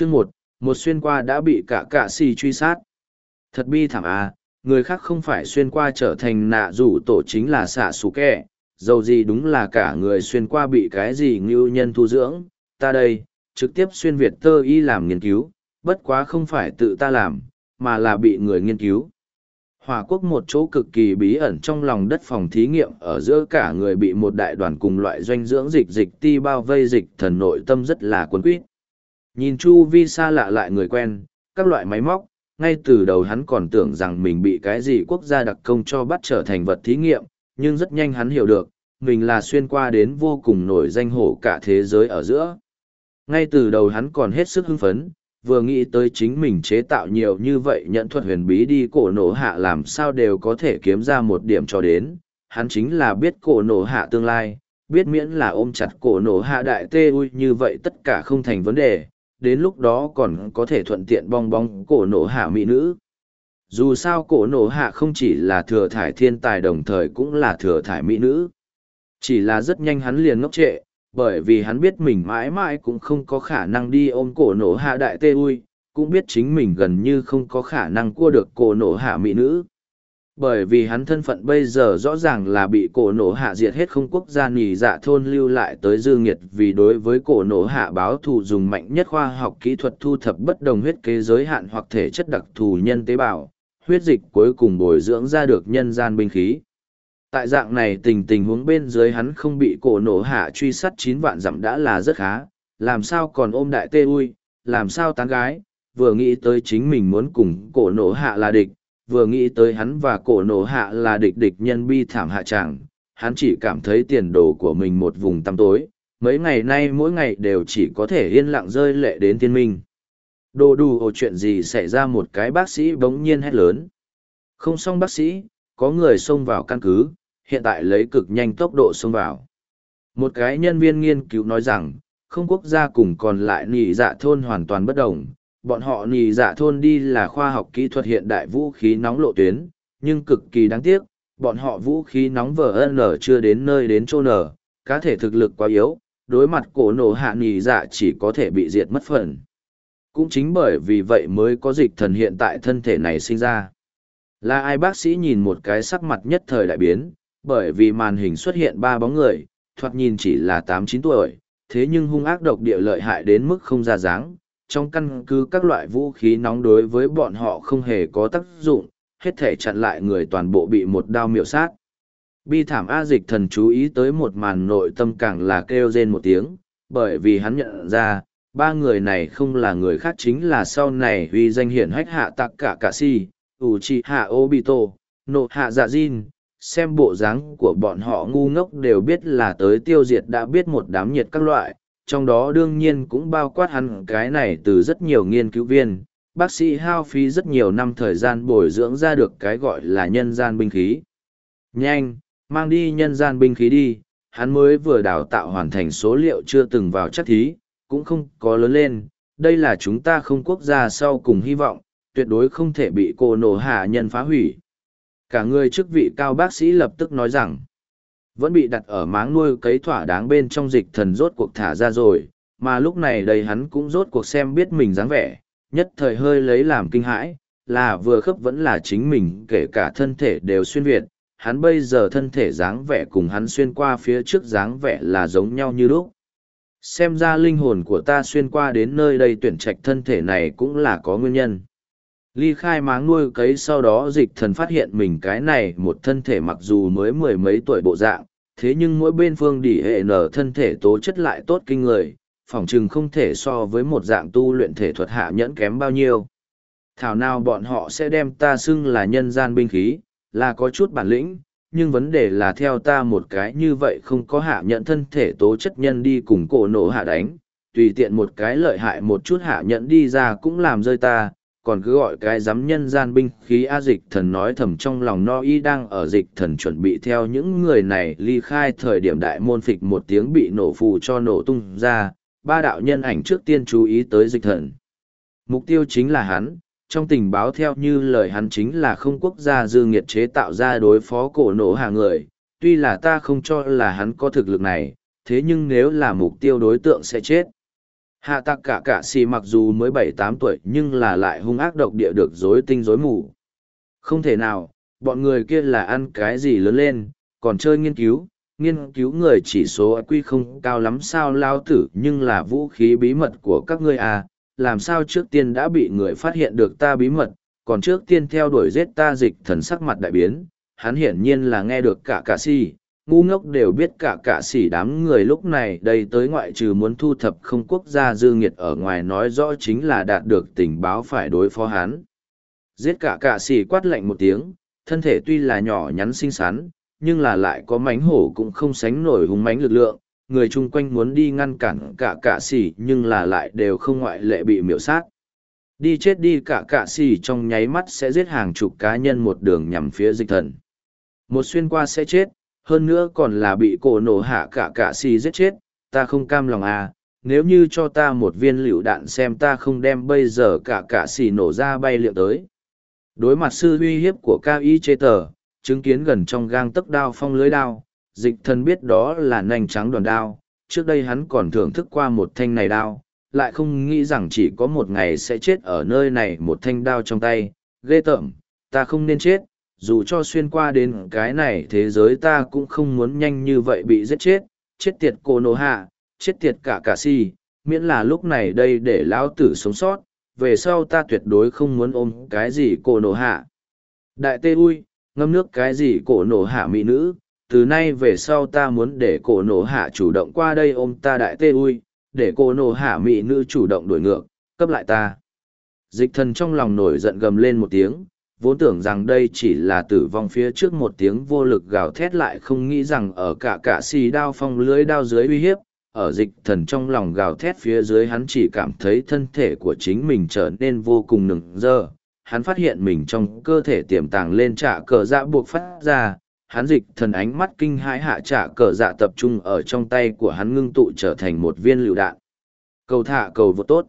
Chương một, một xuyên qua đã bị cả cạ xì truy sát. Thật bi thảm à, người khác không phải xuyên qua trở thành nạ rủ tổ chính là xạ xù kẹ, dầu gì đúng là cả người xuyên qua bị cái gì ngưu nhân thu dưỡng, ta đây, trực tiếp xuyên Việt tơ y làm nghiên cứu, bất quá không phải tự ta làm, mà là bị người nghiên cứu. Hòa quốc một chỗ cực kỳ bí ẩn trong lòng đất phòng thí nghiệm ở giữa cả người bị một đại đoàn cùng loại doanh dưỡng dịch dịch ti bao vây dịch thần nội tâm rất là cuốn quýt. Nhìn chu vi xa lạ lại người quen, các loại máy móc, ngay từ đầu hắn còn tưởng rằng mình bị cái gì quốc gia đặc công cho bắt trở thành vật thí nghiệm, nhưng rất nhanh hắn hiểu được, mình là xuyên qua đến vô cùng nổi danh hổ cả thế giới ở giữa. Ngay từ đầu hắn còn hết sức hưng phấn, vừa nghĩ tới chính mình chế tạo nhiều như vậy nhận thuật huyền bí đi cổ nổ hạ làm sao đều có thể kiếm ra một điểm cho đến, hắn chính là biết cổ nổ hạ tương lai, biết miễn là ôm chặt cổ nổ hạ đại tê ui như vậy tất cả không thành vấn đề, đến lúc đó còn có thể thuận tiện bong bóng cổ nổ hạ mỹ nữ. Dù sao cổ nổ hạ không chỉ là thừa thải thiên tài đồng thời cũng là thừa thải mỹ nữ. Chỉ là rất nhanh hắn liền ngốc trệ, bởi vì hắn biết mình mãi mãi cũng không có khả năng đi ôm cổ nổ hạ đại tê ui, cũng biết chính mình gần như không có khả năng cua được cổ nổ hạ mỹ nữ. Bởi vì hắn thân phận bây giờ rõ ràng là bị cổ nổ hạ diệt hết không quốc gia nì dạ thôn lưu lại tới dư nghiệt vì đối với cổ nổ hạ báo thù dùng mạnh nhất khoa học kỹ thuật thu thập bất đồng huyết kế giới hạn hoặc thể chất đặc thù nhân tế bào, huyết dịch cuối cùng bồi dưỡng ra được nhân gian binh khí. Tại dạng này tình tình huống bên dưới hắn không bị cổ nổ hạ truy sát chín vạn dặm đã là rất khá làm sao còn ôm đại tê ui làm sao tán gái vừa nghĩ tới chính mình muốn cùng cổ nổ hạ là địch vừa nghĩ tới hắn và cổ nổ hạ là địch địch nhân bi thảm hạ tràng hắn chỉ cảm thấy tiền đồ của mình một vùng tăm tối mấy ngày nay mỗi ngày đều chỉ có thể yên lặng rơi lệ đến thiên minh đồ đủ ồ chuyện gì xảy ra một cái bác sĩ bỗng nhiên hét lớn không xong bác sĩ có người xông vào căn cứ hiện tại lấy cực nhanh tốc độ xông vào. Một cái nhân viên nghiên cứu nói rằng, không quốc gia cùng còn lại nỉ dạ thôn hoàn toàn bất đồng. Bọn họ nì dạ thôn đi là khoa học kỹ thuật hiện đại vũ khí nóng lộ tuyến, nhưng cực kỳ đáng tiếc, bọn họ vũ khí nóng vờ nở chưa đến nơi đến chỗ nở, cá thể thực lực quá yếu, đối mặt cổ nổ hạ nì dạ chỉ có thể bị diệt mất phần. Cũng chính bởi vì vậy mới có dịch thần hiện tại thân thể này sinh ra. Là ai bác sĩ nhìn một cái sắc mặt nhất thời đại biến, bởi vì màn hình xuất hiện ba bóng người, thoạt nhìn chỉ là tám chín tuổi, thế nhưng hung ác độc địa lợi hại đến mức không ra dáng. Trong căn cứ các loại vũ khí nóng đối với bọn họ không hề có tác dụng, hết thể chặn lại người toàn bộ bị một đao miểu sát. Bi thảm A dịch thần chú ý tới một màn nội tâm càng là kêu rên một tiếng, bởi vì hắn nhận ra, ba người này không là người khác chính là sau này huy danh hiển hách hạ tạc cả cả si, ủ trì hạ Obito, nộ hạ dạ Jin, xem bộ dáng của bọn họ ngu ngốc đều biết là tới tiêu diệt đã biết một đám nhiệt các loại, trong đó đương nhiên cũng bao quát hắn cái này từ rất nhiều nghiên cứu viên. Bác sĩ hao phí rất nhiều năm thời gian bồi dưỡng ra được cái gọi là nhân gian binh khí. Nhanh, mang đi nhân gian binh khí đi, hắn mới vừa đào tạo hoàn thành số liệu chưa từng vào chắc thí, cũng không có lớn lên. Đây là chúng ta không quốc gia sau cùng hy vọng, tuyệt đối không thể bị cô nổ hạ nhân phá hủy. Cả người chức vị cao bác sĩ lập tức nói rằng, vẫn bị đặt ở máng nuôi cấy thỏa đáng bên trong dịch thần rốt cuộc thả ra rồi, mà lúc này đây hắn cũng rốt cuộc xem biết mình dáng vẻ, nhất thời hơi lấy làm kinh hãi, là vừa khớp vẫn là chính mình kể cả thân thể đều xuyên việt, hắn bây giờ thân thể dáng vẻ cùng hắn xuyên qua phía trước dáng vẻ là giống nhau như lúc. Xem ra linh hồn của ta xuyên qua đến nơi đây tuyển trạch thân thể này cũng là có nguyên nhân. Ly khai máng nuôi cấy sau đó dịch thần phát hiện mình cái này một thân thể mặc dù mới mười mấy tuổi bộ dạng, thế nhưng mỗi bên phương đỉ hệ nở thân thể tố chất lại tốt kinh người, phỏng chừng không thể so với một dạng tu luyện thể thuật hạ nhẫn kém bao nhiêu. Thảo nào bọn họ sẽ đem ta xưng là nhân gian binh khí, là có chút bản lĩnh, nhưng vấn đề là theo ta một cái như vậy không có hạ nhẫn thân thể tố chất nhân đi cùng cổ nổ hạ đánh, tùy tiện một cái lợi hại một chút hạ nhẫn đi ra cũng làm rơi ta, còn cứ gọi cái giám nhân gian binh khí A dịch thần nói thầm trong lòng no y đang ở dịch thần chuẩn bị theo những người này ly khai thời điểm đại môn phịch một tiếng bị nổ phù cho nổ tung ra, ba đạo nhân ảnh trước tiên chú ý tới dịch thần. Mục tiêu chính là hắn, trong tình báo theo như lời hắn chính là không quốc gia dư nghiệt chế tạo ra đối phó cổ nổ hàng người, tuy là ta không cho là hắn có thực lực này, thế nhưng nếu là mục tiêu đối tượng sẽ chết. Hạ tạc cả cả xì mặc dù mới bảy tám tuổi nhưng là lại hung ác độc địa được dối tinh dối mù. Không thể nào, bọn người kia là ăn cái gì lớn lên, còn chơi nghiên cứu, nghiên cứu người chỉ số quy không cao lắm sao lao tử nhưng là vũ khí bí mật của các ngươi à, làm sao trước tiên đã bị người phát hiện được ta bí mật, còn trước tiên theo đuổi giết ta dịch thần sắc mặt đại biến, hắn hiển nhiên là nghe được cả cả si, ngu ngốc đều biết cả cả sỉ đám người lúc này đây tới ngoại trừ muốn thu thập không quốc gia dư nghiệt ở ngoài nói rõ chính là đạt được tình báo phải đối phó hắn. Giết cả cả sỉ quát lạnh một tiếng, thân thể tuy là nhỏ nhắn xinh xắn, nhưng là lại có mánh hổ cũng không sánh nổi hùng mánh lực lượng, người chung quanh muốn đi ngăn cản cả cả sỉ nhưng là lại đều không ngoại lệ bị miễu sát. Đi chết đi cả cả sỉ trong nháy mắt sẽ giết hàng chục cá nhân một đường nhằm phía dịch thần. Một xuyên qua sẽ chết, hơn nữa còn là bị cổ nổ hạ cả cả xì giết chết, ta không cam lòng à, nếu như cho ta một viên lựu đạn xem ta không đem bây giờ cả cả xì nổ ra bay liệu tới. Đối mặt sư uy hiếp của cao y chê tờ, chứng kiến gần trong gang tấc đao phong lưới đao, dịch thần biết đó là nành trắng đoàn đao, trước đây hắn còn thưởng thức qua một thanh này đao, lại không nghĩ rằng chỉ có một ngày sẽ chết ở nơi này một thanh đao trong tay, ghê tởm, ta không nên chết, dù cho xuyên qua đến cái này thế giới ta cũng không muốn nhanh như vậy bị giết chết, chết tiệt cô nô hạ, chết tiệt cả cả si, miễn là lúc này đây để lão tử sống sót, về sau ta tuyệt đối không muốn ôm cái gì cô nô hạ. Đại tê ui, ngâm nước cái gì cổ nổ hạ mỹ nữ, từ nay về sau ta muốn để cổ nổ hạ chủ động qua đây ôm ta đại tê ui, để cổ nổ hạ mỹ nữ chủ động đổi ngược, cấp lại ta. Dịch thần trong lòng nổi giận gầm lên một tiếng, vốn tưởng rằng đây chỉ là tử vong phía trước một tiếng vô lực gào thét lại không nghĩ rằng ở cả cả xì đao phong lưới đao dưới uy hiếp, ở dịch thần trong lòng gào thét phía dưới hắn chỉ cảm thấy thân thể của chính mình trở nên vô cùng nừng dơ. Hắn phát hiện mình trong cơ thể tiềm tàng lên trả cờ dạ buộc phát ra, hắn dịch thần ánh mắt kinh hãi hạ trả cờ dạ tập trung ở trong tay của hắn ngưng tụ trở thành một viên lựu đạn. Cầu thả cầu vô tốt.